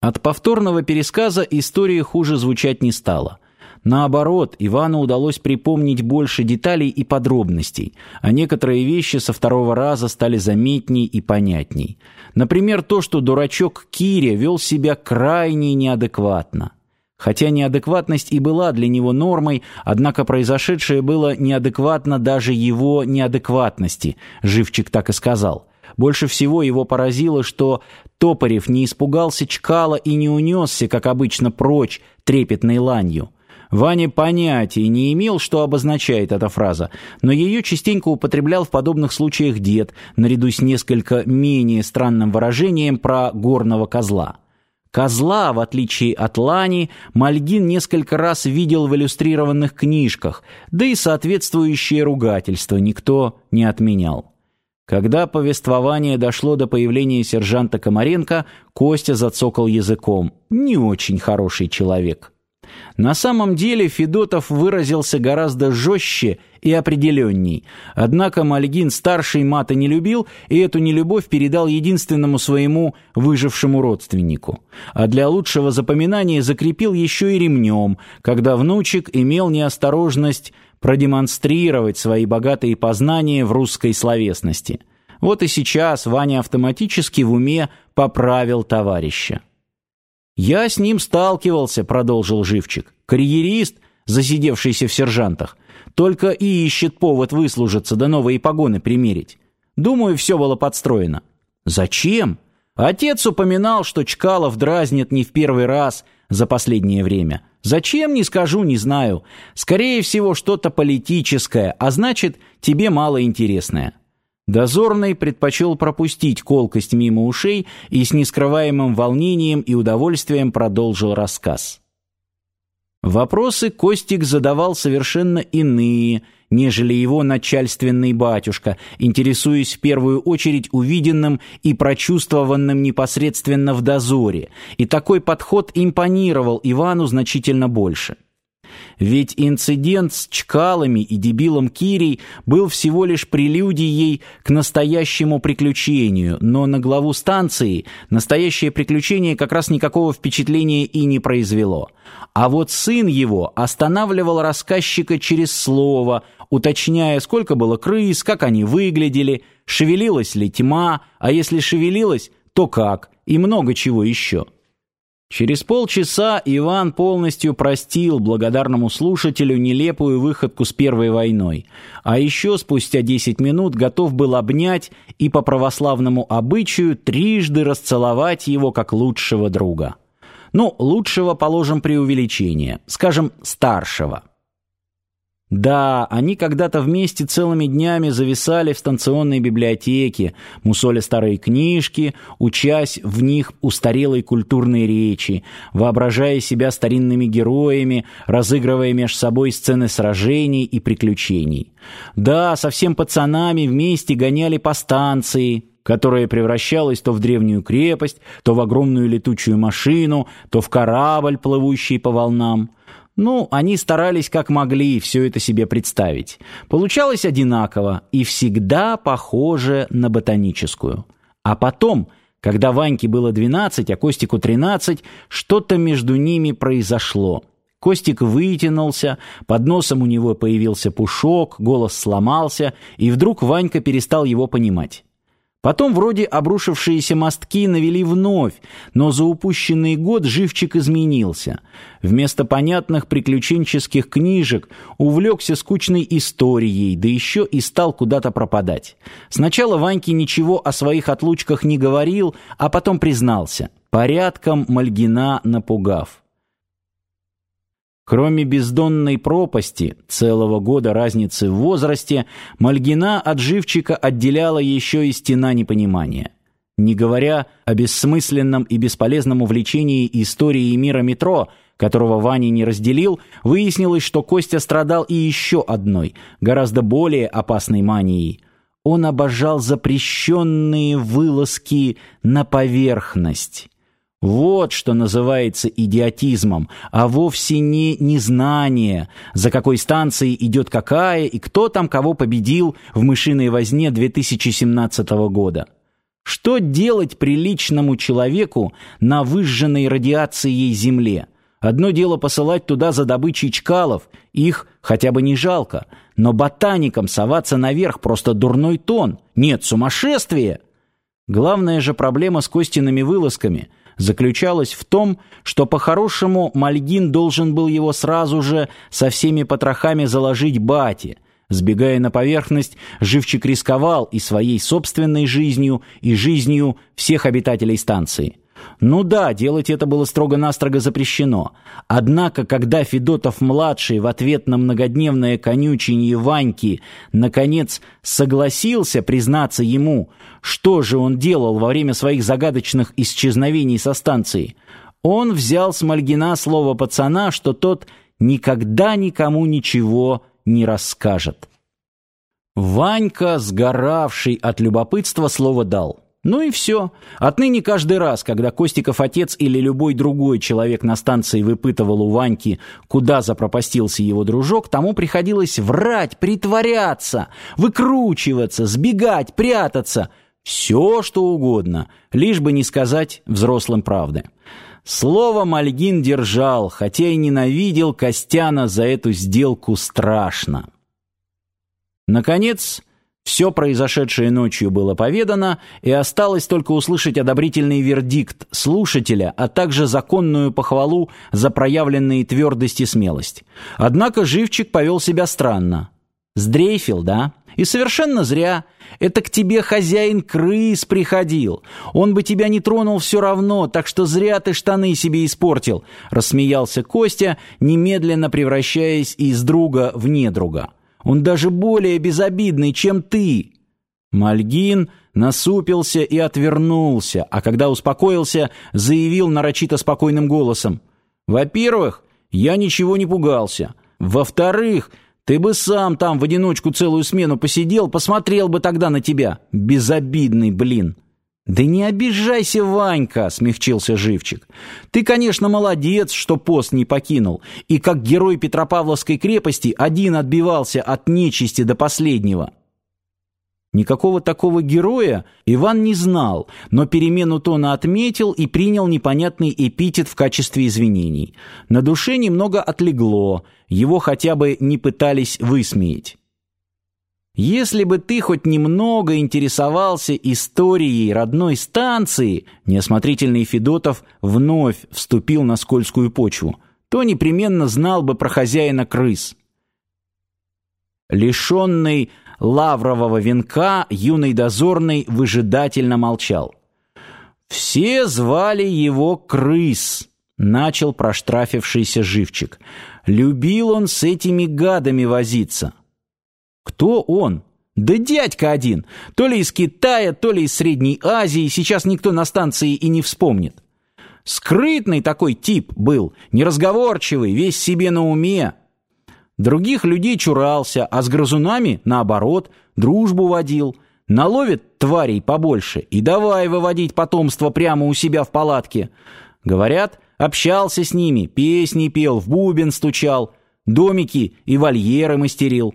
От повторного пересказа история хуже звучать не стала. Наоборот, Ивану удалось припомнить больше деталей и подробностей, а некоторые вещи со второго раза стали заметней и понятней. Например, то, что дурачок Киря вел себя крайне неадекватно. Хотя неадекватность и была для него нормой, однако произошедшее было неадекватно даже его неадекватности, Живчик так и сказал. Больше всего его поразило, что Топорев не испугался Чкала и не унесся, как обычно, прочь трепетной ланью. Ваня понятия не имел, что обозначает эта фраза, но ее частенько употреблял в подобных случаях дед, наряду с несколько менее странным выражением про горного козла. Козла, в отличие от лани, Мальгин несколько раз видел в иллюстрированных книжках, да и соответствующее ругательство никто не отменял. Когда повествование дошло до появления сержанта Комаренко, Костя зацокал языком. Не очень хороший человек. На самом деле Федотов выразился гораздо жестче и определенней. Однако Мальгин старший мата не любил, и эту нелюбовь передал единственному своему выжившему родственнику. А для лучшего запоминания закрепил еще и ремнем, когда внучек имел неосторожность продемонстрировать свои богатые познания в русской словесности. Вот и сейчас Ваня автоматически в уме поправил товарища. «Я с ним сталкивался», — продолжил Живчик. «Карьерист, засидевшийся в сержантах, только и ищет повод выслужиться да новые погоны примерить. Думаю, все было подстроено». «Зачем?» Отец упоминал, что Чкалов дразнит не в первый раз за последнее время. Зачем, не скажу, не знаю. Скорее всего, что-то политическое, а значит, тебе мало интересное. Дозорный предпочел пропустить колкость мимо ушей и с нескрываемым волнением и удовольствием продолжил рассказ. Вопросы Костик задавал совершенно иные, нежели его начальственный батюшка, интересуясь в первую очередь увиденным и прочувствованным непосредственно в дозоре, и такой подход импонировал Ивану значительно больше. Ведь инцидент с Чкалами и дебилом Кирей был всего лишь прелюдией к настоящему приключению, но на главу станции настоящее приключение как раз никакого впечатления и не произвело. А вот сын его останавливал рассказчика через слово, уточняя, сколько было крыс, как они выглядели, шевелилась ли тьма, а если шевелилась, то как, и много чего еще. Через полчаса Иван полностью простил благодарному слушателю нелепую выходку с Первой войной, а еще спустя 10 минут готов был обнять и по православному обычаю трижды расцеловать его как лучшего друга. Ну, лучшего положим преувеличение, скажем, старшего. Да, они когда-то вместе целыми днями зависали в станционной библиотеке, мусоля старые книжки, учась в них устарелой культурной речи, воображая себя старинными героями, разыгрывая меж собой сцены сражений и приключений. Да, со всем пацанами вместе гоняли по станции, которая превращалась то в древнюю крепость, то в огромную летучую машину, то в корабль, плывущий по волнам. Ну, они старались как могли все это себе представить. Получалось одинаково и всегда похоже на ботаническую. А потом, когда Ваньке было 12, а Костику 13, что-то между ними произошло. Костик вытянулся, под носом у него появился пушок, голос сломался, и вдруг Ванька перестал его понимать. Потом вроде обрушившиеся мостки навели вновь, но за упущенный год живчик изменился. Вместо понятных приключенческих книжек увлекся скучной историей, да еще и стал куда-то пропадать. Сначала Ваньке ничего о своих отлучках не говорил, а потом признался, порядком Мальгина напугав. Кроме бездонной пропасти, целого года разницы в возрасте, Мальгина от живчика отделяла еще и стена непонимания. Не говоря о бессмысленном и бесполезном увлечении историей мира метро, которого Ваня не разделил, выяснилось, что Костя страдал и еще одной, гораздо более опасной манией. Он обожал запрещенные вылазки на поверхность. Вот что называется идиотизмом, а вовсе не незнание, за какой станцией идет какая и кто там кого победил в мышиной возне 2017 года. Что делать приличному человеку на выжженной радиацией земле? Одно дело посылать туда за добычей чкалов, их хотя бы не жалко, но ботаникам соваться наверх просто дурной тон. Нет, сумасшествие! Главная же проблема с Костиными вылазками заключалась в том, что по-хорошему Мальгин должен был его сразу же со всеми потрохами заложить бате – Сбегая на поверхность, живчик рисковал и своей собственной жизнью, и жизнью всех обитателей станции. Ну да, делать это было строго-настрого запрещено. Однако, когда Федотов-младший в ответ на многодневное конючение Ваньки наконец согласился признаться ему, что же он делал во время своих загадочных исчезновений со станции, он взял с Мальгина слово пацана, что тот никогда никому ничего не расскажет. Ванька, сгоравший от любопытства, слово дал. Ну и все. Отныне каждый раз, когда Костиков отец или любой другой человек на станции выпытывал у Ваньки, куда запропастился его дружок, тому приходилось врать, притворяться, выкручиваться, сбегать, прятаться. Все, что угодно, лишь бы не сказать взрослым правды. Слово Мальгин держал, хотя и ненавидел Костяна за эту сделку страшно. Наконец, все произошедшее ночью было поведано, и осталось только услышать одобрительный вердикт слушателя, а также законную похвалу за проявленные твердость и смелость. Однако Живчик повел себя странно. Сдрейфил, да? И совершенно зря. Это к тебе хозяин крыс приходил. Он бы тебя не тронул все равно, так что зря ты штаны себе испортил», — рассмеялся Костя, немедленно превращаясь из друга в недруга. «Он даже более безобидный, чем ты». Мальгин насупился и отвернулся, а когда успокоился, заявил нарочито спокойным голосом. «Во-первых, я ничего не пугался. Во-вторых, ты бы сам там в одиночку целую смену посидел, посмотрел бы тогда на тебя. Безобидный, блин. Да не обижайся, Ванька, смягчился Живчик. Ты, конечно, молодец, что пост не покинул, и как герой Петропавловской крепости один отбивался от нечисти до последнего. Никакого такого героя Иван не знал, но перемену тона отметил и принял непонятный эпитет в качестве извинений. На душе немного отлегло, его хотя бы не пытались высмеять. Если бы ты хоть немного интересовался историей родной станции, неосмотрительный Федотов вновь вступил на скользкую почву, то непременно знал бы про хозяина крыс. Лишенный лаврового венка юный дозорный выжидательно молчал. «Все звали его Крыс», — начал проштрафившийся живчик. «Любил он с этими гадами возиться». «Кто он?» «Да дядька один, то ли из Китая, то ли из Средней Азии, сейчас никто на станции и не вспомнит. Скрытный такой тип был, неразговорчивый, весь себе на уме, Других людей чурался, а с грызунами, наоборот, дружбу водил. Наловит тварей побольше и давай выводить потомство прямо у себя в палатке. Говорят, общался с ними, песни пел, в бубен стучал, домики и вольеры мастерил.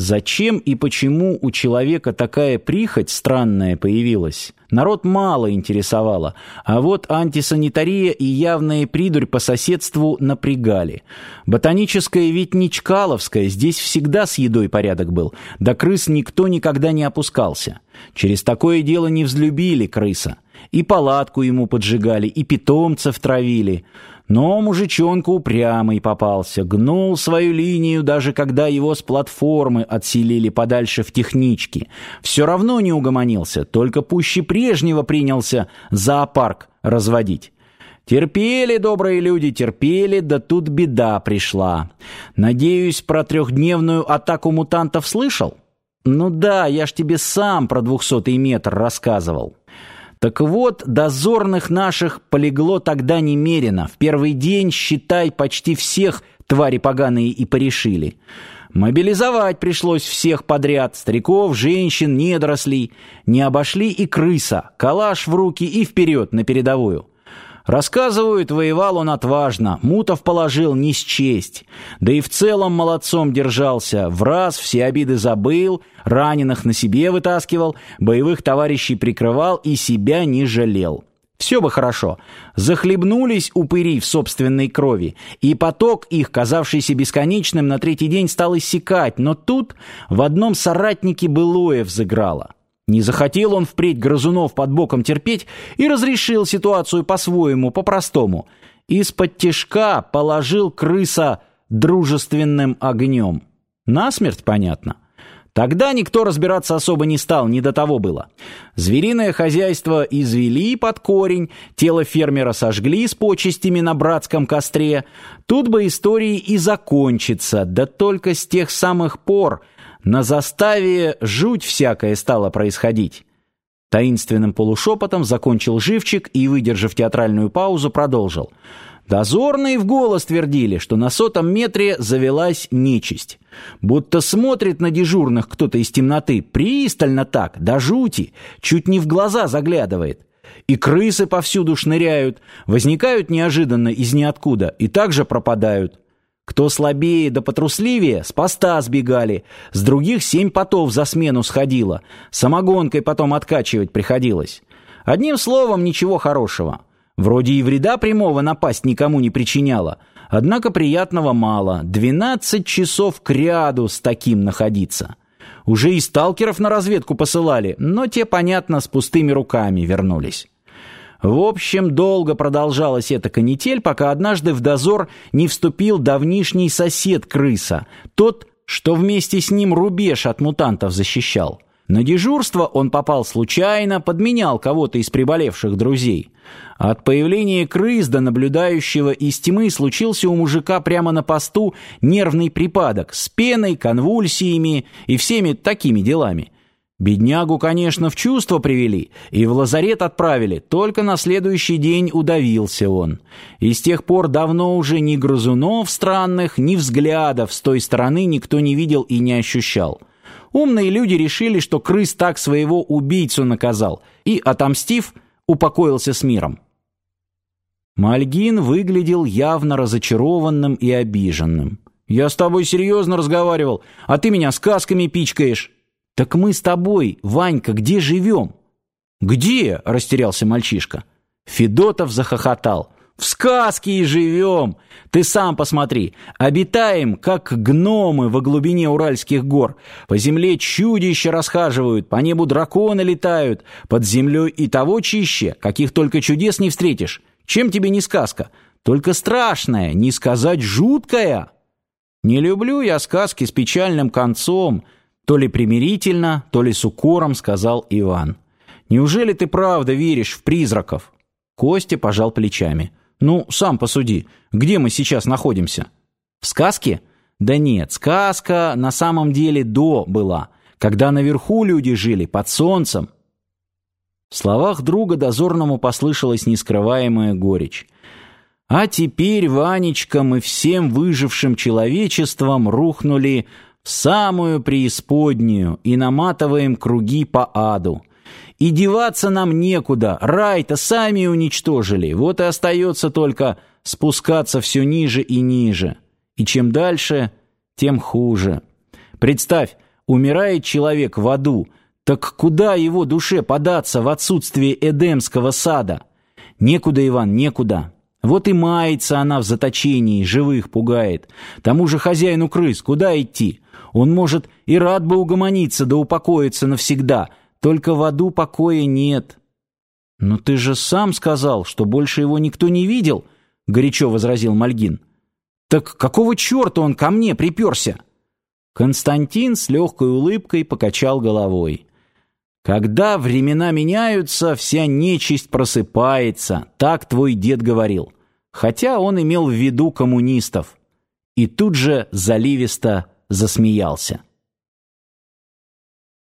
Зачем и почему у человека такая прихоть странная появилась, народ мало интересовало, а вот антисанитария и явная придурь по соседству напрягали. Ботаническая ведь не Чкаловская, здесь всегда с едой порядок был, до крыс никто никогда не опускался. Через такое дело не взлюбили крыса. И палатку ему поджигали, и питомцев травили. Но мужичонка упрямый попался, гнул свою линию, даже когда его с платформы отселили подальше в технички. Все равно не угомонился, только пуще прежнего принялся зоопарк разводить. Терпели, добрые люди, терпели, да тут беда пришла. Надеюсь, про трехдневную атаку мутантов слышал? Ну да, я ж тебе сам про двухсотый метр рассказывал. Так вот, дозорных наших полегло тогда немерено. В первый день, считай, почти всех твари поганые и порешили. Мобилизовать пришлось всех подряд, стариков, женщин, недорослей. Не обошли и крыса, калаш в руки и вперед на передовую. Рассказывают, воевал он отважно, мутов положил не счесть. Да и в целом молодцом держался, в раз все обиды забыл, раненых на себе вытаскивал, боевых товарищей прикрывал и себя не жалел. Все бы хорошо. Захлебнулись упыри в собственной крови, и поток их, казавшийся бесконечным, на третий день стал иссякать, но тут в одном соратнике былое взыграло. Не захотел он впредь грызунов под боком терпеть и разрешил ситуацию по-своему, по-простому. Из-под тишка положил крыса дружественным огнем. Насмерть, понятно. Тогда никто разбираться особо не стал, не до того было. Звериное хозяйство извели под корень, тело фермера сожгли с почестями на братском костре. Тут бы истории и закончится, да только с тех самых пор на заставе жуть всякое стало происходить. Таинственным полушепотом закончил живчик и, выдержав театральную паузу, продолжил — Дозорные в голос твердили, что на сотом метре завелась нечисть. Будто смотрит на дежурных кто-то из темноты, пристально так, до жути, чуть не в глаза заглядывает. И крысы повсюду шныряют, возникают неожиданно из ниоткуда и также пропадают. Кто слабее да потрусливее, с поста сбегали, с других семь потов за смену сходило, самогонкой потом откачивать приходилось. Одним словом, ничего хорошего. Вроде и вреда прямого напасть никому не причиняла, однако приятного мало. Двенадцать часов кряду с таким находиться. Уже и сталкеров на разведку посылали, но те, понятно, с пустыми руками вернулись. В общем, долго продолжалась эта канитель, пока однажды в дозор не вступил давнишний сосед-крыса, тот, что вместе с ним рубеж от мутантов защищал. На дежурство он попал случайно, подменял кого-то из приболевших друзей. От появления крыс до наблюдающего из тьмы случился у мужика прямо на посту нервный припадок с пеной, конвульсиями и всеми такими делами. Беднягу, конечно, в чувство привели и в лазарет отправили, только на следующий день удавился он. И с тех пор давно уже ни грызунов странных, ни взглядов с той стороны никто не видел и не ощущал. Умные люди решили, что крыс так своего убийцу наказал, и, отомстив, упокоился с миром. Мальгин выглядел явно разочарованным и обиженным. «Я с тобой серьезно разговаривал, а ты меня сказками пичкаешь». «Так мы с тобой, Ванька, где живем?» «Где?» — растерялся мальчишка. Федотов захохотал. В сказке и живем. Ты сам посмотри. Обитаем, как гномы во глубине Уральских гор. По земле чудища расхаживают, по небу драконы летают. Под землей и того чище, каких только чудес не встретишь. Чем тебе не сказка? Только страшная, не сказать жуткая. Не люблю я сказки с печальным концом. То ли примирительно, то ли с укором, сказал Иван. Неужели ты правда веришь в призраков? Костя пожал плечами. Ну, сам посуди, где мы сейчас находимся? В сказке? Да нет, сказка на самом деле до была, когда наверху люди жили, под солнцем. В словах друга дозорному послышалась нескрываемая горечь. А теперь, Ванечка, мы всем выжившим человечеством рухнули в самую преисподнюю и наматываем круги по аду. И деваться нам некуда, рай-то сами уничтожили, вот и остается только спускаться все ниже и ниже. И чем дальше, тем хуже. Представь, умирает человек в аду, так куда его душе податься в отсутствие Эдемского сада? Некуда, Иван, некуда. Вот и мается она в заточении, живых пугает. Тому же хозяину крыс куда идти? Он, может, и рад бы угомониться да упокоиться навсегда, только в аду покоя нет. Но ты же сам сказал, что больше его никто не видел, горячо возразил Мальгин. Так какого черта он ко мне приперся? Константин с легкой улыбкой покачал головой. Когда времена меняются, вся нечисть просыпается, так твой дед говорил. Хотя он имел в виду коммунистов. И тут же заливисто засмеялся.